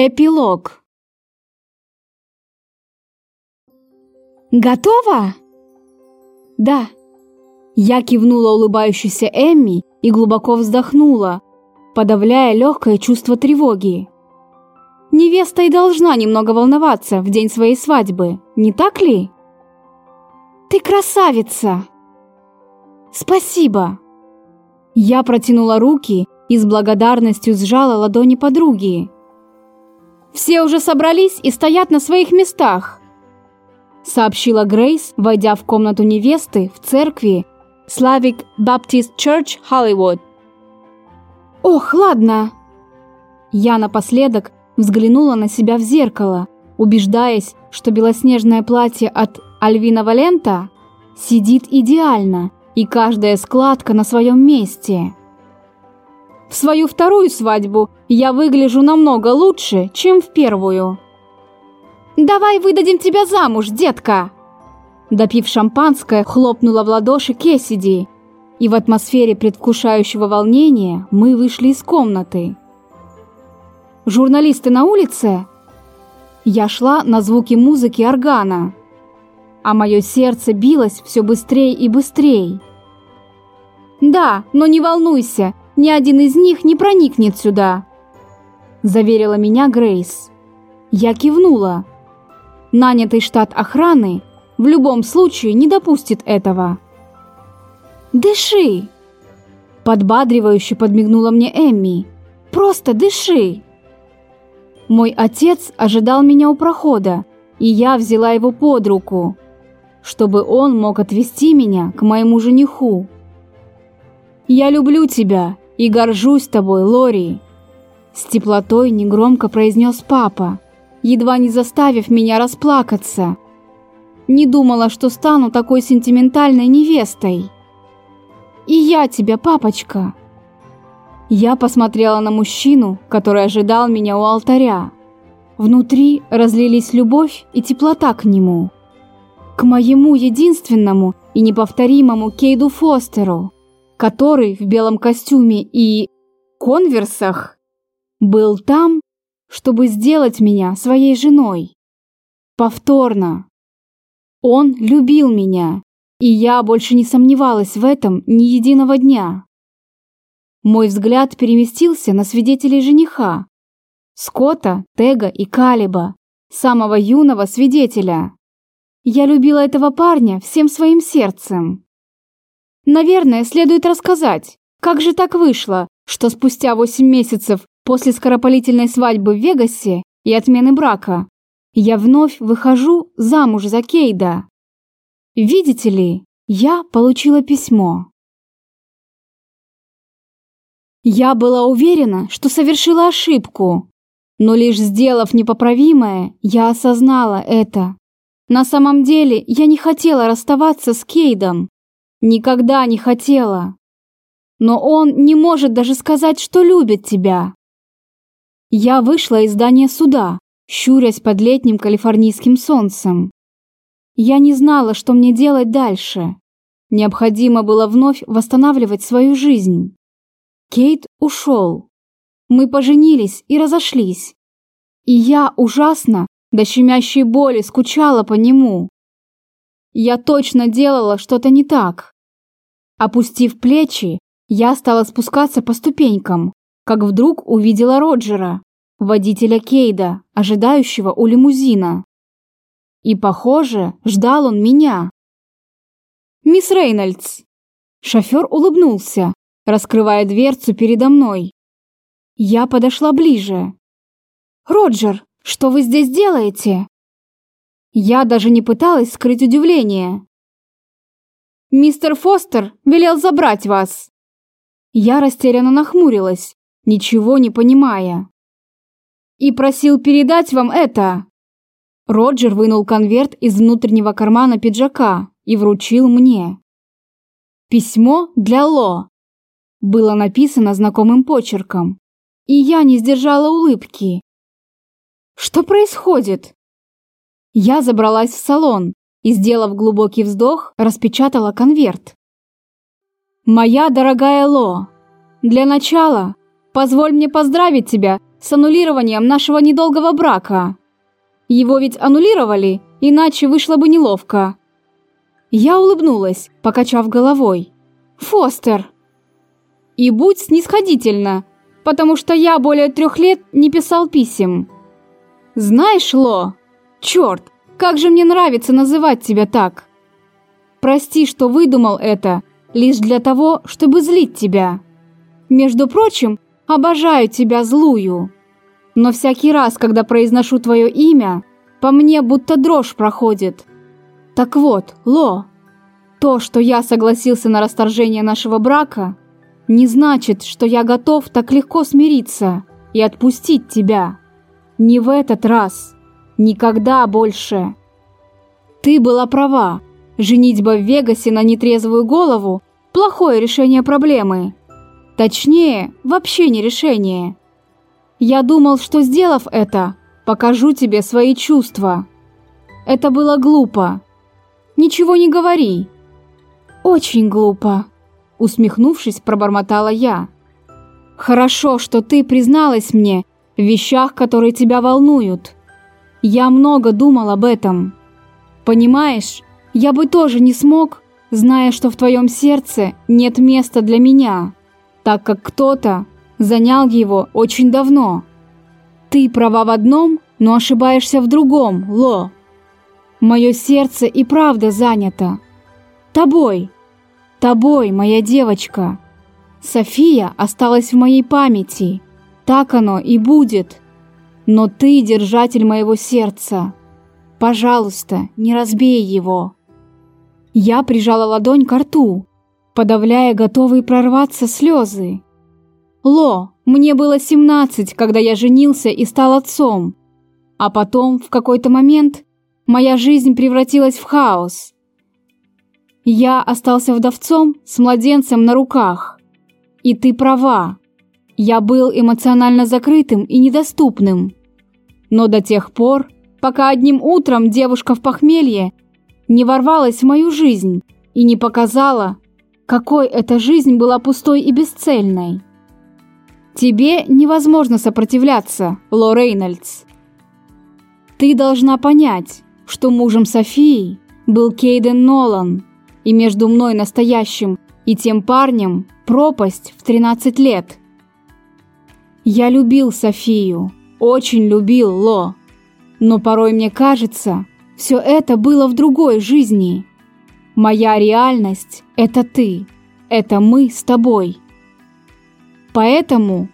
Эпилог. Готова? Да. Я кивнула улыбающейся Эмми и глубоко вздохнула, подавляя легкое чувство тревоги. Невеста и должна немного волноваться в день своей свадьбы, не так ли? Ты красавица! Спасибо! Я протянула руки и с благодарностью сжала ладони подруги. Все уже собрались и стоят на своих местах», сообщила Грейс, войдя в комнату невесты в церкви Slavic Baptist Church Hollywood. «Ох, ладно!» Я напоследок взглянула на себя в зеркало, убеждаясь, что белоснежное платье от Альвина Валента сидит идеально и каждая складка на своем месте. В свою вторую свадьбу я выгляжу намного лучше, чем в первую. «Давай выдадим тебя замуж, детка!» Допив шампанское, хлопнула в ладоши Кесиди, и в атмосфере предвкушающего волнения мы вышли из комнаты. «Журналисты на улице?» Я шла на звуки музыки органа, а мое сердце билось все быстрее и быстрее. «Да, но не волнуйся, ни один из них не проникнет сюда», – заверила меня Грейс. Я кивнула. Нанятый штат охраны в любом случае не допустит этого. «Дыши!» Подбадривающе подмигнула мне Эмми. «Просто дыши!» Мой отец ожидал меня у прохода, и я взяла его под руку, чтобы он мог отвезти меня к моему жениху. «Я люблю тебя и горжусь тобой, Лори!» С теплотой негромко произнес папа, едва не заставив меня расплакаться. Не думала, что стану такой сентиментальной невестой. «И я тебя, папочка!» Я посмотрела на мужчину, который ожидал меня у алтаря. Внутри разлились любовь и теплота к нему. К моему единственному и неповторимому Кейду Фостеру который в белом костюме и конверсах был там, чтобы сделать меня своей женой. Повторно. Он любил меня, и я больше не сомневалась в этом ни единого дня. Мой взгляд переместился на свидетелей жениха. Скотта, Тега и Калиба, самого юного свидетеля. Я любила этого парня всем своим сердцем. Наверное, следует рассказать, как же так вышло, что спустя 8 месяцев после скоропалительной свадьбы в Вегасе и отмены брака я вновь выхожу замуж за Кейда. Видите ли, я получила письмо. Я была уверена, что совершила ошибку, но лишь сделав непоправимое, я осознала это. На самом деле, я не хотела расставаться с Кейдом, Никогда не хотела. Но он не может даже сказать, что любит тебя. Я вышла из здания суда, щурясь под летним калифорнийским солнцем. Я не знала, что мне делать дальше. Необходимо было вновь восстанавливать свою жизнь. Кейт ушел. Мы поженились и разошлись. И я ужасно, до щемящей боли, скучала по нему. Я точно делала что-то не так. Опустив плечи, я стала спускаться по ступенькам, как вдруг увидела Роджера, водителя Кейда, ожидающего у лимузина. И, похоже, ждал он меня. «Мисс Рейнольдс!» Шофер улыбнулся, раскрывая дверцу передо мной. Я подошла ближе. «Роджер, что вы здесь делаете?» Я даже не пыталась скрыть удивление. «Мистер Фостер велел забрать вас!» Я растерянно нахмурилась, ничего не понимая. «И просил передать вам это!» Роджер вынул конверт из внутреннего кармана пиджака и вручил мне. «Письмо для Ло!» Было написано знакомым почерком, и я не сдержала улыбки. «Что происходит?» Я забралась в салон и, сделав глубокий вздох, распечатала конверт. «Моя дорогая Ло, для начала позволь мне поздравить тебя с аннулированием нашего недолгого брака. Его ведь аннулировали, иначе вышло бы неловко. Я улыбнулась, покачав головой. «Фостер!» «И будь снисходительна, потому что я более трех лет не писал писем». «Знаешь, Ло, черт, как же мне нравится называть тебя так!» «Прости, что выдумал это, лишь для того, чтобы злить тебя. Между прочим, обожаю тебя злую. Но всякий раз, когда произношу твое имя, по мне будто дрожь проходит. Так вот, Ло, то, что я согласился на расторжение нашего брака, не значит, что я готов так легко смириться и отпустить тебя. Не в этот раз. Никогда больше. Ты была права. Женитьба в Вегасе на нетрезвую голову – плохое решение проблемы. Точнее, вообще не решение. Я думал, что сделав это, покажу тебе свои чувства. Это было глупо. Ничего не говори. Очень глупо, усмехнувшись, пробормотала я. Хорошо, что ты призналась мне в вещах, которые тебя волнуют. Я много думал об этом. Понимаешь, я бы тоже не смог, зная, что в твоем сердце нет места для меня, так как кто-то занял его очень давно. Ты права в одном, но ошибаешься в другом, Ло. Мое сердце и правда занято. Тобой. Тобой, моя девочка. София осталась в моей памяти. Так оно и будет. Но ты держатель моего сердца. Пожалуйста, не разбей его. Я прижала ладонь к рту, подавляя готовые прорваться слезы. Ло, мне было 17, когда я женился и стал отцом. А потом, в какой-то момент, моя жизнь превратилась в хаос. Я остался вдовцом с младенцем на руках. И ты права. Я был эмоционально закрытым и недоступным. Но до тех пор, пока одним утром девушка в похмелье не ворвалась в мою жизнь и не показала, какой эта жизнь была пустой и бесцельной. Тебе невозможно сопротивляться, Ло Рейнольдс. Ты должна понять, что мужем Софии был Кейден Нолан, и между мной настоящим и тем парнем пропасть в 13 лет. Я любил Софию, очень любил Ло, но порой мне кажется, все это было в другой жизни. Моя реальность – это ты, это мы с тобой. Поэтому,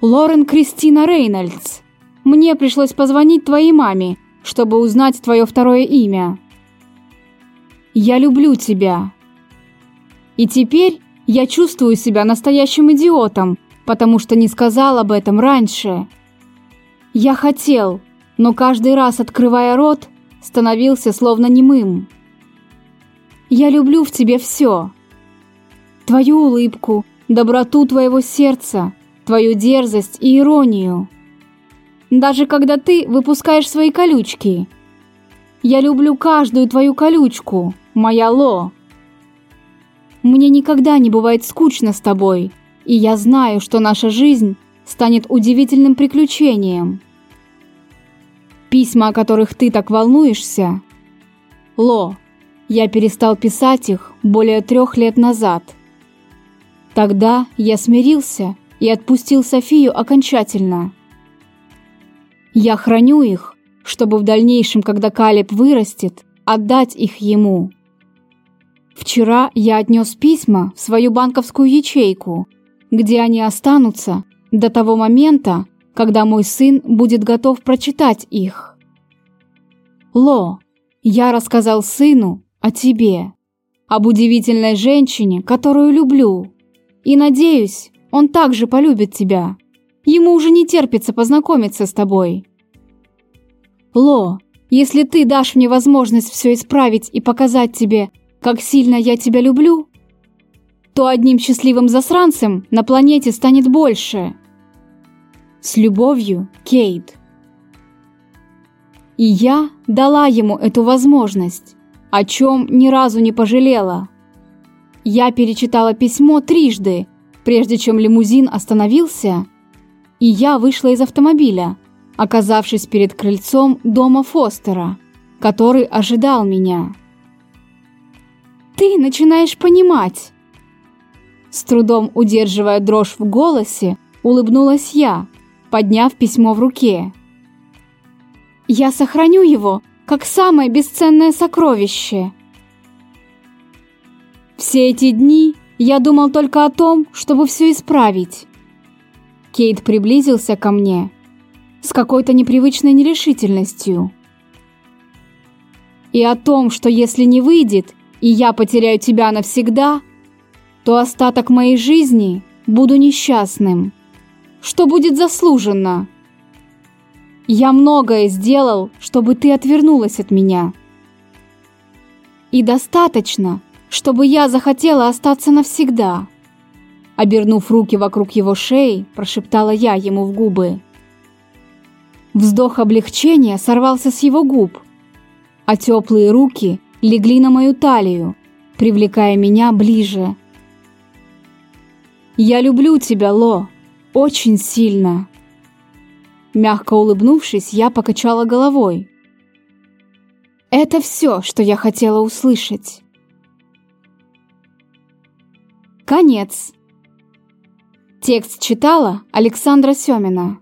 Лорен Кристина Рейнольдс, мне пришлось позвонить твоей маме, чтобы узнать твое второе имя. Я люблю тебя. И теперь я чувствую себя настоящим идиотом, потому что не сказал об этом раньше. Я хотел, но каждый раз, открывая рот, становился словно немым. Я люблю в тебе все. Твою улыбку, доброту твоего сердца, твою дерзость и иронию. Даже когда ты выпускаешь свои колючки. Я люблю каждую твою колючку, моя Ло. Мне никогда не бывает скучно с тобой, и я знаю, что наша жизнь станет удивительным приключением. Письма, о которых ты так волнуешься? Ло, я перестал писать их более трех лет назад. Тогда я смирился и отпустил Софию окончательно. Я храню их, чтобы в дальнейшем, когда Калеб вырастет, отдать их ему. Вчера я отнес письма в свою банковскую ячейку, где они останутся до того момента, когда мой сын будет готов прочитать их. Ло, я рассказал сыну о тебе, об удивительной женщине, которую люблю, и надеюсь, он также полюбит тебя. Ему уже не терпится познакомиться с тобой. Ло, если ты дашь мне возможность все исправить и показать тебе, как сильно я тебя люблю, то одним счастливым засранцем на планете станет больше. С любовью, Кейт. И я дала ему эту возможность, о чем ни разу не пожалела. Я перечитала письмо трижды, прежде чем лимузин остановился, и я вышла из автомобиля, оказавшись перед крыльцом дома Фостера, который ожидал меня. «Ты начинаешь понимать!» С трудом удерживая дрожь в голосе, улыбнулась я, подняв письмо в руке. «Я сохраню его, как самое бесценное сокровище!» Все эти дни я думал только о том, чтобы все исправить. Кейт приблизился ко мне с какой-то непривычной нерешительностью. И о том, что если не выйдет, и я потеряю тебя навсегда, то остаток моей жизни буду несчастным, что будет заслуженно. Я многое сделал, чтобы ты отвернулась от меня. И достаточно, чтобы я захотела остаться навсегда. Обернув руки вокруг его шеи, прошептала я ему в губы. Вздох облегчения сорвался с его губ, а теплые руки легли на мою талию, привлекая меня ближе. «Я люблю тебя, Ло, очень сильно!» Мягко улыбнувшись, я покачала головой. «Это все, что я хотела услышать». Конец. Текст читала Александра Семина.